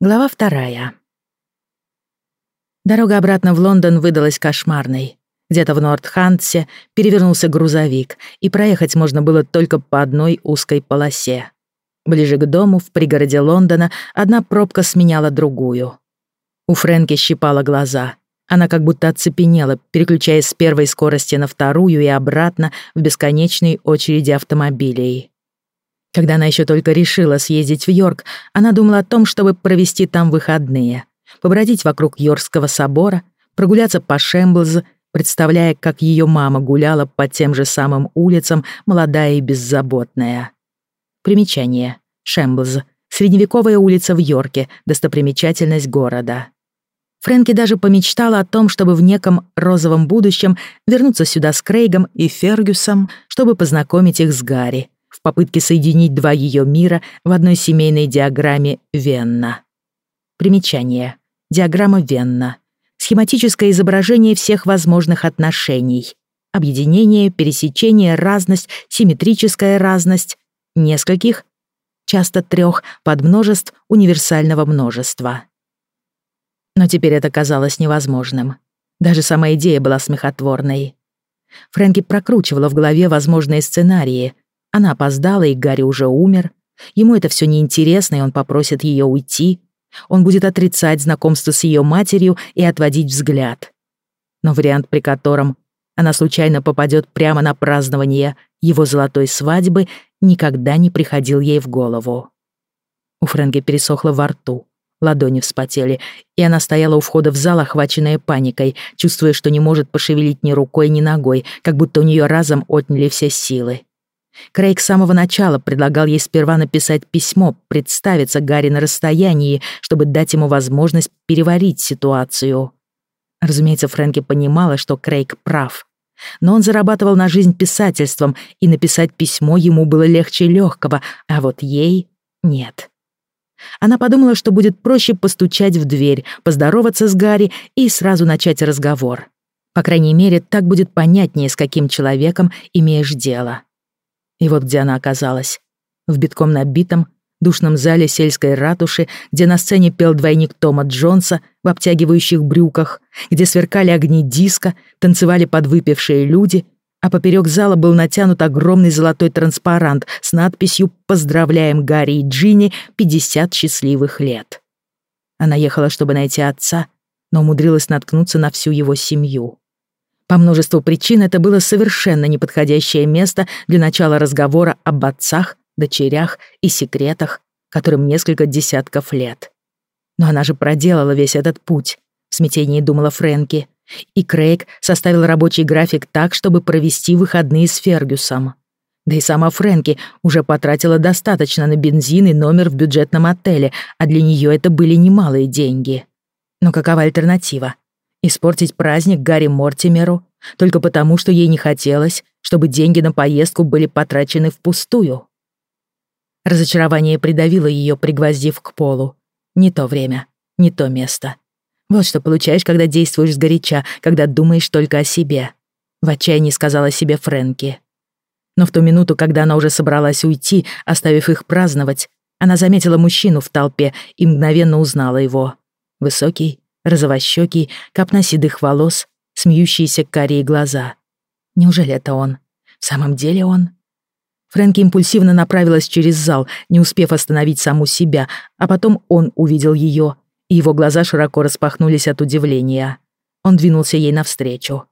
Глава вторая. Дорога обратно в Лондон выдалась кошмарной. Где-то в Нортхантсе перевернулся грузовик, и проехать можно было только по одной узкой полосе. Ближе к дому, в пригороде Лондона, одна пробка сменяла другую. У Фрэнки щипала глаза. Она как будто оцепенела, переключаясь с первой скорости на вторую и обратно в бесконечной очереди автомобилей. Когда она еще только решила съездить в Йорк, она думала о том, чтобы провести там выходные, побродить вокруг Йоркского собора, прогуляться по Шемблз, представляя, как ее мама гуляла по тем же самым улицам, молодая и беззаботная. Примечание. Шемблз. Средневековая улица в Йорке, достопримечательность города. Фрэнки даже помечтала о том, чтобы в неком розовом будущем вернуться сюда с Крейгом и Фергюсом, чтобы познакомить их с Гарри, попытке соединить два ее мира в одной семейной диаграмме Венна. Примечание. Диаграмма Венна. Схематическое изображение всех возможных отношений. Объединение, пересечение, разность, симметрическая разность, нескольких, часто трех, подмножеств универсального множества. Но теперь это казалось невозможным. Даже сама идея была смехотворной. Фрэнки прокручивала в голове возможные сценарии, она опоздала, и Гарри уже умер. Ему это все неинтересно, и он попросит ее уйти. Он будет отрицать знакомство с ее матерью и отводить взгляд. Но вариант, при котором она случайно попадет прямо на празднование его золотой свадьбы, никогда не приходил ей в голову. У Фрэнки пересохло во рту, ладони вспотели, и она стояла у входа в зал, охваченная паникой, чувствуя, что не может пошевелить ни рукой, ни ногой, как будто у нее разом отняли все силы. Крейг с самого начала предлагал ей сперва написать письмо, представиться Гарри на расстоянии, чтобы дать ему возможность переварить ситуацию. Разумеется, Фрэнки понимала, что Крейг прав. Но он зарабатывал на жизнь писательством, и написать письмо ему было легче легкого, а вот ей — нет. Она подумала, что будет проще постучать в дверь, поздороваться с Гарри и сразу начать разговор. По крайней мере, так будет понятнее, с каким человеком имеешь дело. И вот где она оказалась. В битком набитом, душном зале сельской ратуши, где на сцене пел двойник Тома Джонса в обтягивающих брюках, где сверкали огни диска, танцевали подвыпившие люди, а поперек зала был натянут огромный золотой транспарант с надписью «Поздравляем Гарри и Джинни, 50 счастливых лет». Она ехала, чтобы найти отца, но умудрилась наткнуться на всю его семью. По множеству причин это было совершенно неподходящее место для начала разговора об отцах, дочерях и секретах, которым несколько десятков лет. Но она же проделала весь этот путь, в смятении думала Фрэнки. И Крейг составил рабочий график так, чтобы провести выходные с Фергюсом. Да и сама Фрэнки уже потратила достаточно на бензин и номер в бюджетном отеле, а для нее это были немалые деньги. Но какова альтернатива? Испортить праздник Гарри Мортимеру только потому, что ей не хотелось, чтобы деньги на поездку были потрачены впустую. Разочарование придавило ее, пригвоздив к полу. Не то время, не то место. Вот что получаешь, когда действуешь сгоряча, когда думаешь только о себе. В отчаянии сказала себе Фрэнки. Но в ту минуту, когда она уже собралась уйти, оставив их праздновать, она заметила мужчину в толпе и мгновенно узнала его. Высокий, розовощёкий, копна седых волос, смеющиеся карие глаза. Неужели это он? В самом деле он? Фрэнки импульсивно направилась через зал, не успев остановить саму себя, а потом он увидел её, и его глаза широко распахнулись от удивления. Он двинулся ей навстречу.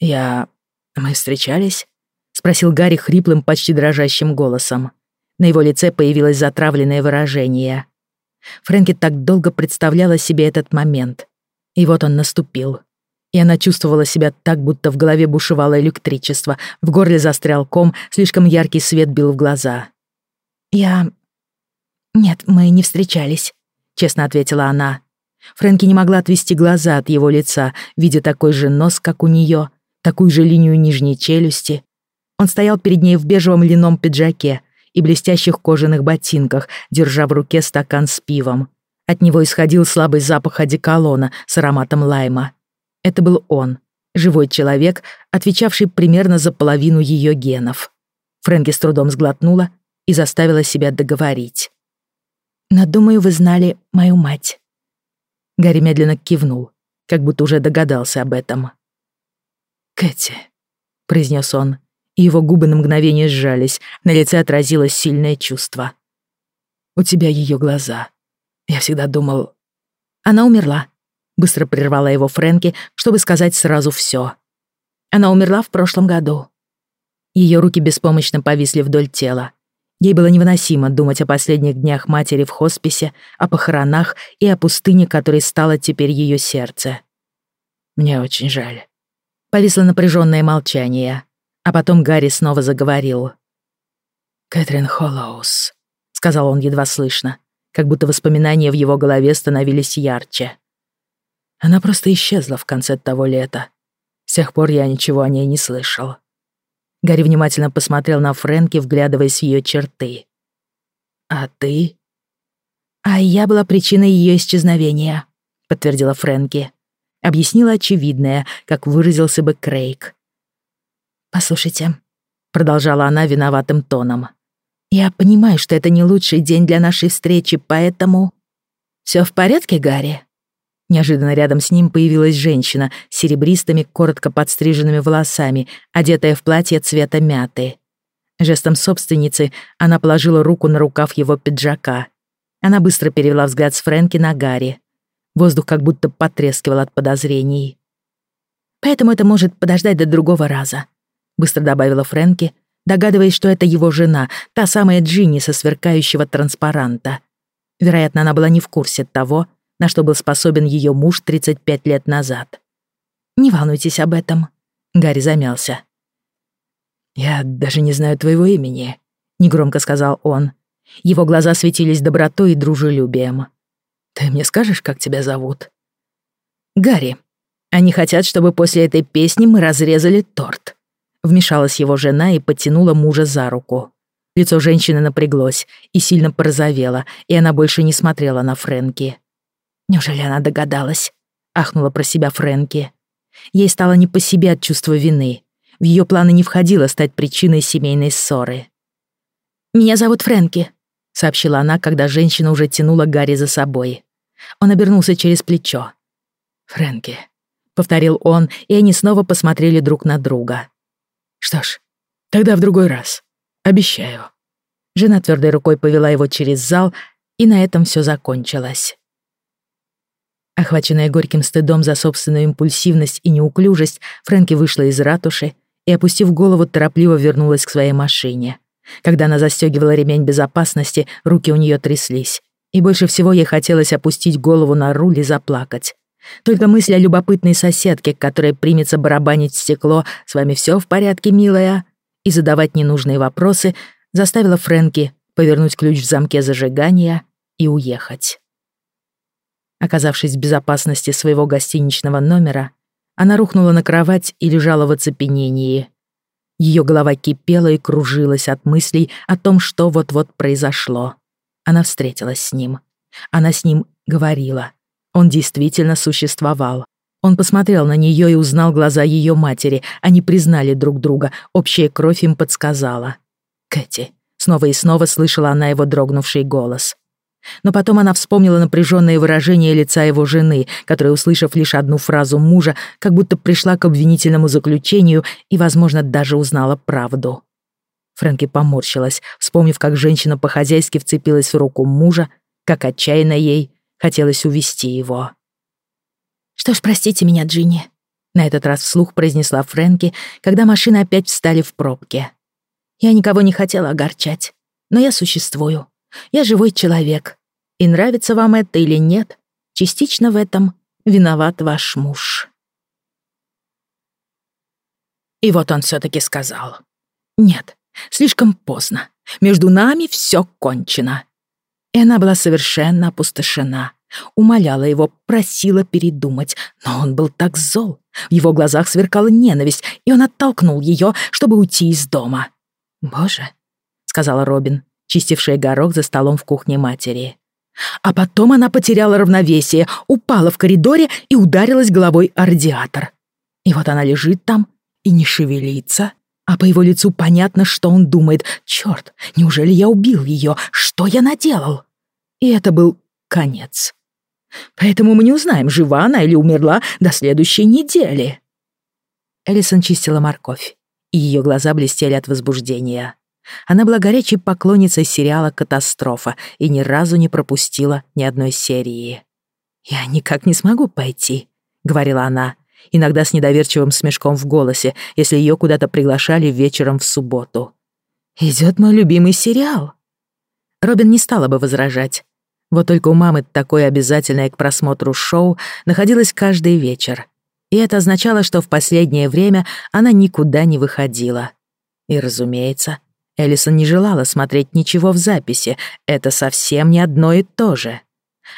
«Я... мы встречались?» — спросил Гарри хриплым, почти дрожащим голосом. На его лице появилось затравленное выражение. Фрэнки так долго представляла себе этот момент. И вот он наступил. И она чувствовала себя так, будто в голове бушевало электричество, в горле застрял ком, слишком яркий свет бил в глаза. «Я... Нет, мы не встречались», — честно ответила она. Фрэнки не могла отвести глаза от его лица, видя такой же нос, как у нее, такую же линию нижней челюсти. Он стоял перед ней в бежевом льняном пиджаке, и блестящих кожаных ботинках, держа в руке стакан с пивом. От него исходил слабый запах одеколона с ароматом лайма. Это был он, живой человек, отвечавший примерно за половину ее генов. Фрэнки с трудом сглотнула и заставила себя договорить. Но, думаю, вы знали мою мать». Гарри медленно кивнул, как будто уже догадался об этом. «Кэти», — произнес он, его губы на мгновение сжались, на лице отразилось сильное чувство. «У тебя ее глаза. Я всегда думал...» «Она умерла», — быстро прервала его Фрэнки, чтобы сказать сразу все. «Она умерла в прошлом году». Ее руки беспомощно повисли вдоль тела. Ей было невыносимо думать о последних днях матери в хосписе, о похоронах и о пустыне, которой стало теперь ее сердце. «Мне очень жаль». Повисло напряженное молчание, а потом Гарри снова заговорил. «Кэтрин Холлоус», — сказал он едва слышно, как будто воспоминания в его голове становились ярче. Она просто исчезла в конце того лета. С тех пор я ничего о ней не слышал. Гарри внимательно посмотрел на Фрэнки, вглядываясь в ее черты. «А ты?» «А я была причиной ее исчезновения», — подтвердила Фрэнки. Объяснила очевидное, как выразился бы Крейг. «Послушайте», — продолжала она виноватым тоном. «Я понимаю, что это не лучший день для нашей встречи, поэтому...» «Всё в порядке, Гарри?» Неожиданно рядом с ним появилась женщина с серебристыми, коротко подстриженными волосами, одетая в платье цвета мяты. Жестом собственницы она положила руку на рукав его пиджака. Она быстро перевела взгляд с Фрэнки на Гарри. Воздух как будто потрескивал от подозрений. «Поэтому это может подождать до другого раза», — быстро добавила Фрэнки, догадываясь, что это его жена, та самая Джинни со сверкающего транспаранта. Вероятно, она была не в курсе того, на что был способен ее муж 35 лет назад. «Не волнуйтесь об этом», — Гарри замялся. «Я даже не знаю твоего имени», — негромко сказал он. Его глаза светились добротой и дружелюбием. «Ты мне скажешь, как тебя зовут?» «Гарри. Они хотят, чтобы после этой песни мы разрезали торт». Вмешалась его жена и потянула мужа за руку. Лицо женщины напряглось и сильно порозовело, и она больше не смотрела на Фрэнки. Неужели она догадалась? Ахнула про себя Фрэнки. Ей стало не по себе от чувства вины. В ее планы не входило стать причиной семейной ссоры. «Меня зовут Фрэнки», — сообщила она, когда женщина уже тянула Гарри за собой. Он обернулся через плечо. «Фрэнки», — повторил он, и они снова посмотрели друг на друга. «Что ж, тогда в другой раз. Обещаю». Жена твердой рукой повела его через зал, и на этом все закончилось. Охваченная горьким стыдом за собственную импульсивность и неуклюжесть, Фрэнки вышла из ратуши и, опустив голову, торопливо вернулась к своей машине. Когда она застегивала ремень безопасности, руки у нее тряслись. И больше всего ей хотелось опустить голову на руль и заплакать. Только мысль о любопытной соседке, которая примется барабанить в стекло «С вами все в порядке, милая?» и задавать ненужные вопросы, заставила Фрэнки повернуть ключ в замке зажигания и уехать. Оказавшись в безопасности своего гостиничного номера, она рухнула на кровать и лежала в оцепенении. Ее голова кипела и кружилась от мыслей о том, что вот-вот произошло. Она встретилась с ним. Она с ним говорила. Он действительно существовал. Он посмотрел на нее и узнал глаза ее матери. Они признали друг друга, общая кровь им подсказала. «Кэти». Снова и снова слышала она его дрогнувший голос. Но потом она вспомнила напряженное выражение лица его жены, которая, услышав лишь одну фразу мужа, как будто пришла к обвинительному заключению и, возможно, даже узнала правду. Фрэнки поморщилась, вспомнив, как женщина по-хозяйски вцепилась в руку мужа, как отчаянно ей хотелось увести его. «Что ж, простите меня, Джинни», — на этот раз вслух произнесла Фрэнки, когда машины опять встали в пробке. «Я никого не хотела огорчать, но я существую. Я живой человек. И нравится вам это или нет, частично в этом виноват ваш муж. И вот он все-таки сказал. Нет, слишком поздно. Между нами все кончено. И она была совершенно опустошена. Умоляла его, просила передумать, но он был так зол. В его глазах сверкала ненависть, и он оттолкнул ее, чтобы уйти из дома. «Боже», — сказала Робин, чистившая горох за столом в кухне матери. А потом она потеряла равновесие, упала в коридоре и ударилась головой о радиатор. И вот она лежит там и не шевелится, а по его лицу понятно, что он думает. «Чёрт, неужели я убил её? Что я наделал?» И это был конец. Поэтому мы не узнаем, жива она или умерла до следующей недели. Элисон чистила морковь, и ее глаза блестели от возбуждения. Она была горячей поклонницей сериала «Катастрофа» и ни разу не пропустила ни одной серии. «Я никак не смогу пойти», — говорила она, иногда с недоверчивым смешком в голосе, если ее куда-то приглашали вечером в субботу. «Идет мой любимый сериал». Робин не стала бы возражать. Вот только у мамы такое обязательное к просмотру шоу находилось каждый вечер. И это означало, что в последнее время она никуда не выходила. И, разумеется, Элисон не желала смотреть ничего в записи, это совсем не одно и то же.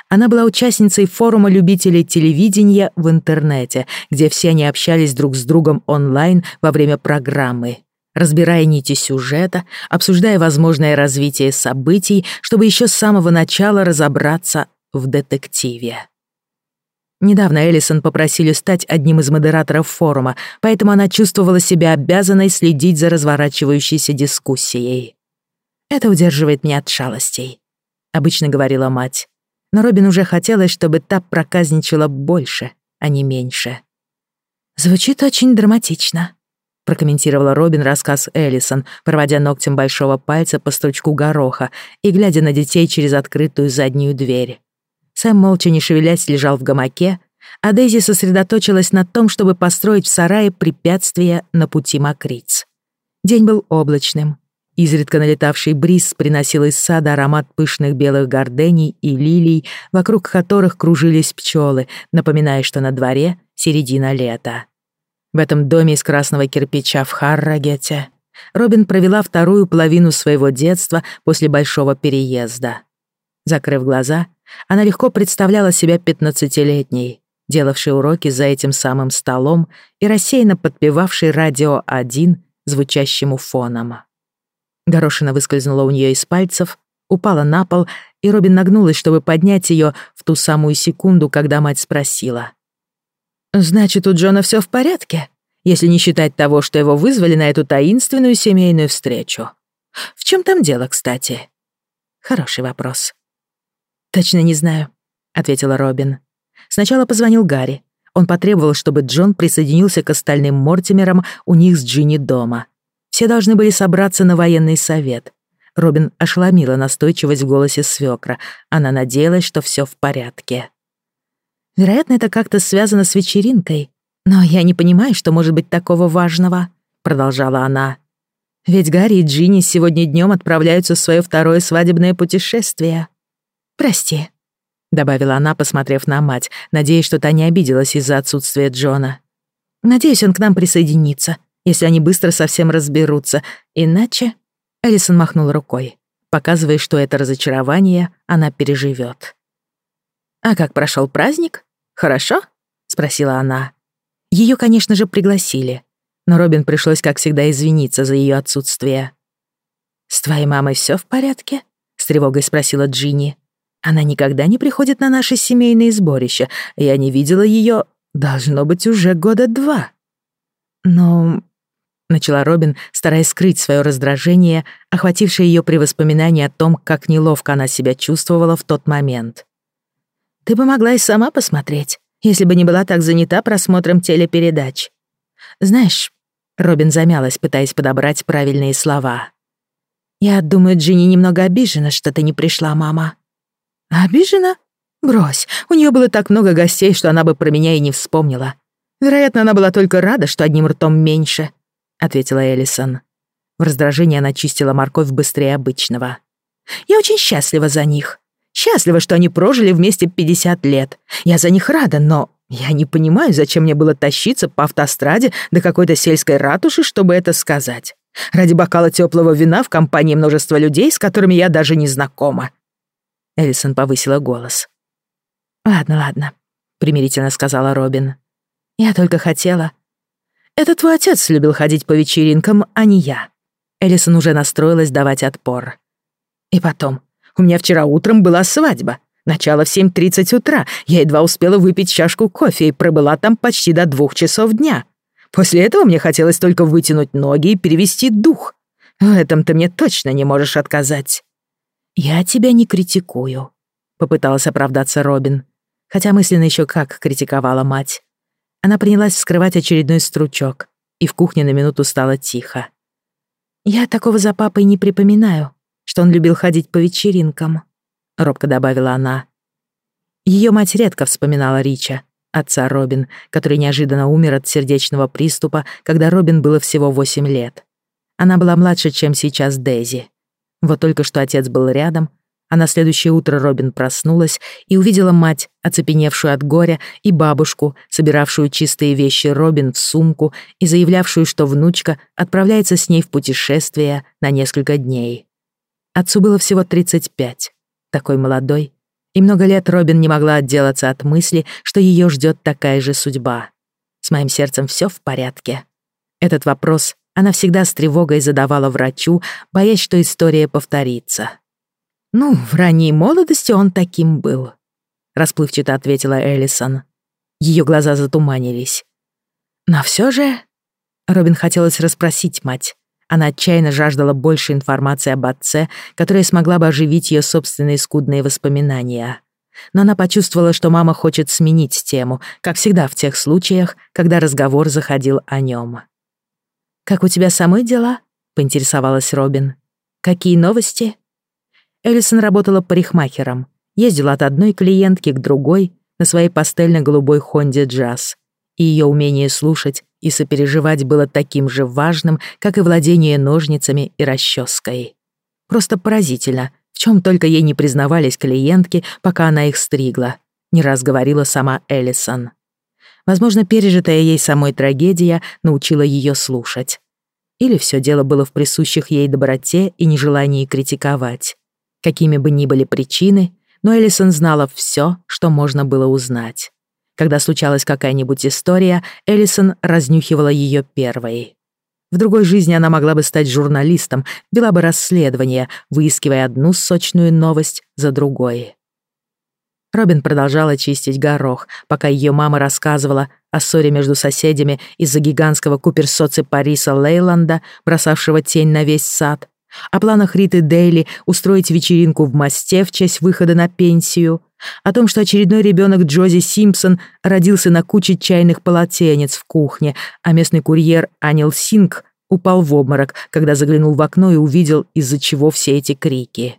Она была участницей форума любителей телевидения в интернете, где все они общались друг с другом онлайн во время программы, разбирая нити сюжета, обсуждая возможное развитие событий, чтобы еще с самого начала разобраться в детективе. Недавно Эллисон попросили стать одним из модераторов форума, поэтому она чувствовала себя обязанной следить за разворачивающейся дискуссией. «Это удерживает меня от шалостей», — обычно говорила мать. Но Робин уже хотелось, чтобы та проказничала больше, а не меньше. «Звучит очень драматично», — прокомментировала Робин рассказ Эллисон, проводя ногтем большого пальца по стручку гороха и глядя на детей через открытую заднюю дверь. Сэм, молча не шевелясь, лежал в гамаке, а Дейзи сосредоточилась на том, чтобы построить в сарае препятствия на пути мокриц. День был облачным. Изредка налетавший бриз приносил из сада аромат пышных белых гордений и лилий, вокруг которых кружились пчелы, напоминая, что на дворе середина лета. В этом доме из красного кирпича в Харрагете Робин провела вторую половину своего детства после большого переезда. Закрыв глаза, она легко представляла себя пятнадцатилетней, делавшей уроки за этим самым столом и рассеянно подпевавшей радио один звучащему фоном. Горошина выскользнула у нее из пальцев, упала на пол, и Робин нагнулась, чтобы поднять ее в ту самую секунду, когда мать спросила. «Значит, у Джона все в порядке, если не считать того, что его вызвали на эту таинственную семейную встречу? В чем там дело, кстати?» Хороший вопрос. «Точно не знаю», — ответила Робин. Сначала позвонил Гарри. Он потребовал, чтобы Джон присоединился к остальным Мортимерам у них с Джинни дома. Все должны были собраться на военный совет. Робин ошеломила настойчивость в голосе свекра. Она надеялась, что все в порядке. «Вероятно, это как-то связано с вечеринкой. Но я не понимаю, что может быть такого важного», — продолжала она. «Ведь Гарри и Джинни сегодня днем отправляются в свое второе свадебное путешествие. «Прости», — добавила она, посмотрев на мать, надеясь, что та не обиделась из-за отсутствия Джона. «Надеюсь, он к нам присоединится, если они быстро совсем разберутся. Иначе...» Элисон махнул рукой, показывая, что это разочарование она переживет. «А как прошел праздник? Хорошо?» — спросила она. Ее, конечно же, пригласили, но Робин пришлось, как всегда, извиниться за ее отсутствие. «С твоей мамой все в порядке?» — с тревогой спросила Джинни. Она никогда не приходит на наши семейные сборища. Я не видела ее, должно быть, уже года два. Но... Начала Робин, стараясь скрыть свое раздражение, охватившее ее при воспоминании о том, как неловко она себя чувствовала в тот момент. «Ты бы могла и сама посмотреть, если бы не была так занята просмотром телепередач. Знаешь...» Робин замялась, пытаясь подобрать правильные слова. «Я думаю, Джинни немного обижена, что ты не пришла, мама». «Обижена? Брось, у нее было так много гостей, что она бы про меня и не вспомнила. Вероятно, она была только рада, что одним ртом меньше», — ответила Эллисон. В раздражении она чистила морковь быстрее обычного. «Я очень счастлива за них. Счастлива, что они прожили вместе 50 лет. Я за них рада, но я не понимаю, зачем мне было тащиться по автостраде до какой-то сельской ратуши, чтобы это сказать. Ради бокала теплого вина в компании множества людей, с которыми я даже не знакома. Эллисон повысила голос. «Ладно, ладно», — примирительно сказала Робин. «Я только хотела...» «Это твой отец любил ходить по вечеринкам, а не я». Эллисон уже настроилась давать отпор. «И потом, у меня вчера утром была свадьба. Начало в 7.30 утра. Я едва успела выпить чашку кофе и пробыла там почти до двух часов дня. После этого мне хотелось только вытянуть ноги и перевести дух. В этом ты мне точно не можешь отказать». «Я тебя не критикую», — попыталась оправдаться Робин, хотя мысленно еще как критиковала мать. Она принялась вскрывать очередной стручок, и в кухне на минуту стало тихо. «Я такого за папой не припоминаю, что он любил ходить по вечеринкам», — робко добавила она. Ее мать редко вспоминала Рича, отца Робин, который неожиданно умер от сердечного приступа, когда Робин было всего 8 лет. Она была младше, чем сейчас Дейзи. Вот только что отец был рядом, а на следующее утро Робин проснулась и увидела мать, оцепеневшую от горя, и бабушку, собиравшую чистые вещи Робин в сумку и заявлявшую, что внучка отправляется с ней в путешествие на несколько дней. Отцу было всего 35, такой молодой, и много лет Робин не могла отделаться от мысли, что ее ждет такая же судьба. С моим сердцем все в порядке. Этот вопрос она всегда с тревогой задавала врачу, боясь, что история повторится. «Ну, в ранней молодости он таким был», — расплывчато ответила Эллисон. Ее глаза затуманились. «Но все же...» Робин хотелось расспросить мать. Она отчаянно жаждала больше информации об отце, которая смогла бы оживить ее собственные скудные воспоминания. Но она почувствовала, что мама хочет сменить тему, как всегда в тех случаях, когда разговор заходил о нем. «Как у тебя самой дела?» — поинтересовалась Робин. «Какие новости?» Эллисон работала парикмахером, ездила от одной клиентки к другой на своей пастельно-голубой Хонде Джаз. И ее умение слушать и сопереживать было таким же важным, как и владение ножницами и расческой. Просто поразительно, в чем только ей не признавались клиентки, пока она их стригла, не раз говорила сама Эллисон. Возможно, пережитая ей самой трагедия научила ее слушать. Или все дело было в присущих ей доброте и нежелании критиковать. Какими бы ни были причины, но Эллисон знала все, что можно было узнать. Когда случалась какая-нибудь история, Эллисон разнюхивала ее первой. В другой жизни она могла бы стать журналистом, вела бы расследование, выискивая одну сочную новость за другой. Робин продолжала чистить горох, пока ее мама рассказывала о ссоре между соседями из-за гигантского куперсоци Париса Лейланда, бросавшего тень на весь сад, о планах Риты Дейли устроить вечеринку в мосте в честь выхода на пенсию, о том, что очередной ребенок Джози Симпсон родился на куче чайных полотенец в кухне, а местный курьер Анил Синг упал в обморок, когда заглянул в окно и увидел, из-за чего все эти крики.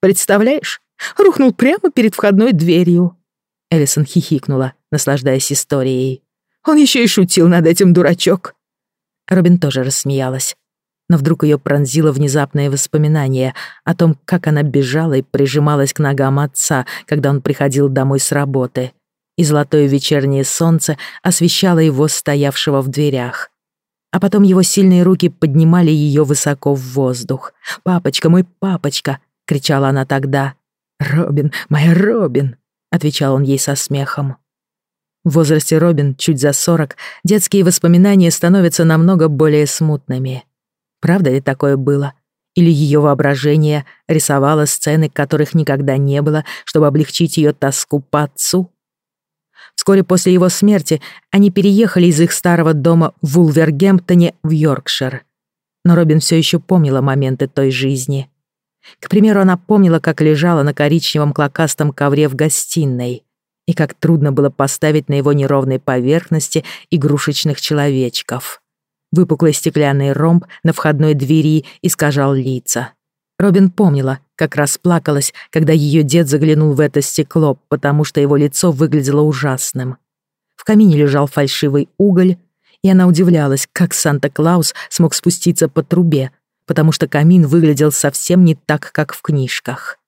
«Представляешь, рухнул прямо перед входной дверью!» Эллисон хихикнула, наслаждаясь историей. «Он еще и шутил над этим, дурачок!» Робин тоже рассмеялась, но вдруг ее пронзило внезапное воспоминание о том, как она бежала и прижималась к ногам отца, когда он приходил домой с работы, и золотое вечернее солнце освещало его, стоявшего в дверях. А потом его сильные руки поднимали ее высоко в воздух. «Папочка, мой папочка!» — кричала она тогда. «Робин, моя Робин!» — отвечал он ей со смехом. В возрасте Робин, чуть за сорок, детские воспоминания становятся намного более смутными. Правда ли такое было? Или ее воображение рисовало сцены, которых никогда не было, чтобы облегчить ее тоску по отцу? Вскоре после его смерти они переехали из их старого дома в Вулвергемптоне в Йоркшир. Но Робин все еще помнила моменты той жизни. К примеру, она помнила, как лежала на коричневом клокастом ковре в гостиной и как трудно было поставить на его неровной поверхности игрушечных человечков. Выпуклый стеклянный ромб на входной двери искажал лица. Робин помнила, как расплакалась, когда ее дед заглянул в это стекло, потому что его лицо выглядело ужасным. В камине лежал фальшивый уголь, и она удивлялась, как Санта-Клаус смог спуститься по трубе, потому что камин выглядел совсем не так, как в книжках.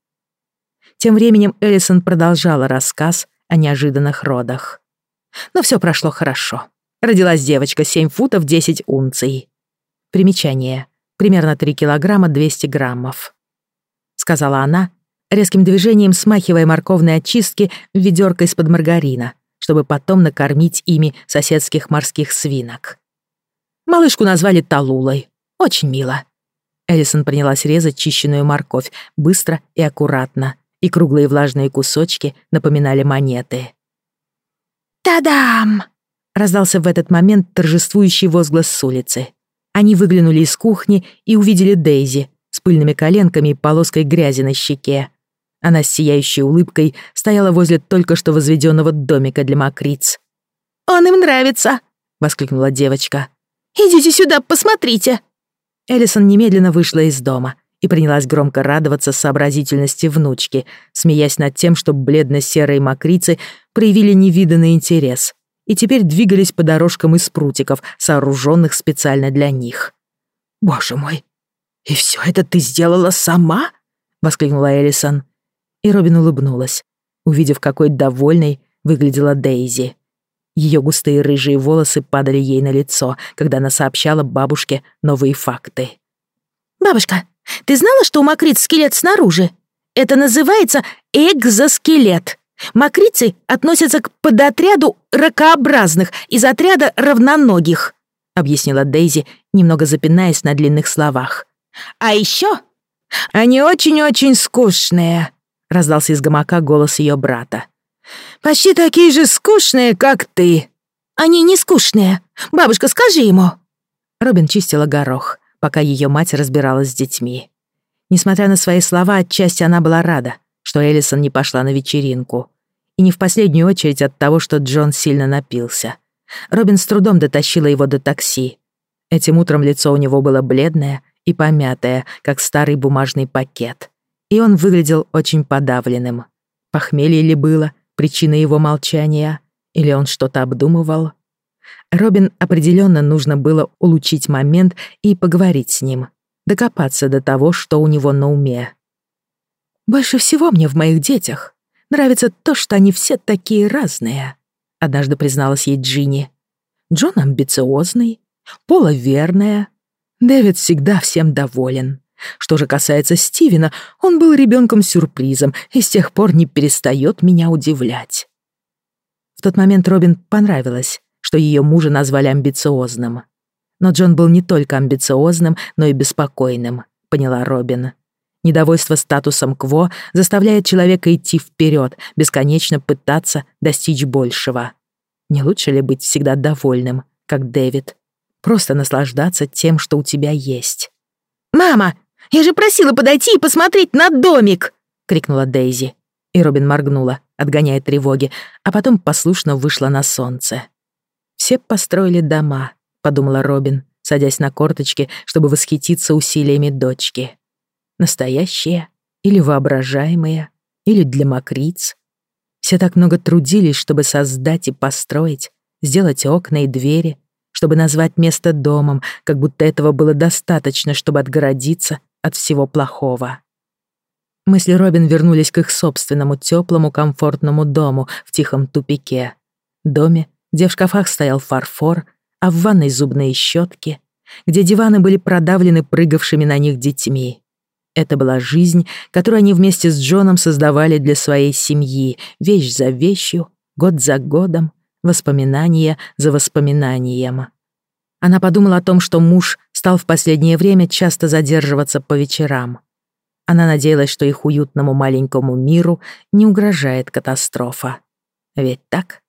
Тем временем Эллисон продолжала рассказ о неожиданных родах. Но все прошло хорошо. Родилась девочка 7 футов 10 унций. Примечание. Примерно 3 килограмма 200 граммов. Сказала она, резким движением смахивая морковные очистки в ведёрко из-под маргарина, чтобы потом накормить ими соседских морских свинок. Малышку назвали Талулой. Очень мило. Эллисон принялась резать чищенную морковь быстро и аккуратно, и круглые влажные кусочки напоминали монеты. «Та-дам!» Раздался в этот момент торжествующий возглас с улицы. Они выглянули из кухни и увидели Дейзи с пыльными коленками и полоской грязи на щеке. Она с сияющей улыбкой стояла возле только что возведенного домика для мокриц. «Он им нравится!» — воскликнула девочка. «Идите сюда, посмотрите!» Эллисон немедленно вышла из дома и принялась громко радоваться сообразительности внучки, смеясь над тем, что бледно-серые мокрицы проявили невиданный интерес и теперь двигались по дорожкам из прутиков, сооруженных специально для них. «Боже мой! И все это ты сделала сама?» — воскликнула Эллисон. И Робин улыбнулась, увидев, какой довольной выглядела Дейзи. Ее густые рыжие волосы падали ей на лицо, когда она сообщала бабушке новые факты. «Бабушка, ты знала, что у мокриц скелет снаружи? Это называется экзоскелет. Мокрицы относятся к подотряду ракообразных из отряда равноногих», объяснила Дейзи, немного запинаясь на длинных словах. «А еще они очень-очень скучные», раздался из гамака голос ее брата. «Почти такие же скучные, как ты». «Они не скучные. Бабушка, скажи ему». Робин чистила горох, пока ее мать разбиралась с детьми. Несмотря на свои слова, отчасти она была рада, что Эллисон не пошла на вечеринку. И не в последнюю очередь от того, что Джон сильно напился. Робин с трудом дотащила его до такси. Этим утром лицо у него было бледное и помятое, как старый бумажный пакет и он выглядел очень подавленным. Похмелье ли было причиной его молчания, или он что-то обдумывал? Робин определенно нужно было улучшить момент и поговорить с ним, докопаться до того, что у него на уме. «Больше всего мне в моих детях нравится то, что они все такие разные», однажды призналась ей Джинни. «Джон амбициозный, Пола верная, Дэвид всегда всем доволен. Что же касается Стивена, он был ребенком-сюрпризом и с тех пор не перестает меня удивлять. В тот момент Робин понравилось, что ее мужа назвали амбициозным. Но Джон был не только амбициозным, но и беспокойным, поняла Робин. Недовольство статусом Кво заставляет человека идти вперед, бесконечно пытаться достичь большего. Не лучше ли быть всегда довольным, как Дэвид? Просто наслаждаться тем, что у тебя есть. «Мама, я же просила подойти и посмотреть на домик!» — крикнула Дейзи. И Робин моргнула, отгоняя тревоги, а потом послушно вышла на солнце. «Все построили дома», — подумала Робин, садясь на корточки, чтобы восхититься усилиями дочки. «Настоящие или воображаемые, или для мокриц. Все так много трудились, чтобы создать и построить, сделать окна и двери, чтобы назвать место домом, как будто этого было достаточно, чтобы отгородиться от всего плохого. Мысли Робин вернулись к их собственному теплому, комфортному дому в тихом тупике. Доме, где в шкафах стоял фарфор, а в ванной зубные щетки, где диваны были продавлены прыгавшими на них детьми. Это была жизнь, которую они вместе с Джоном создавали для своей семьи, вещь за вещью, год за годом, воспоминание за воспоминанием. Она подумала о том, что муж стал в последнее время часто задерживаться по вечерам. Она надеялась, что их уютному маленькому миру не угрожает катастрофа. Ведь так?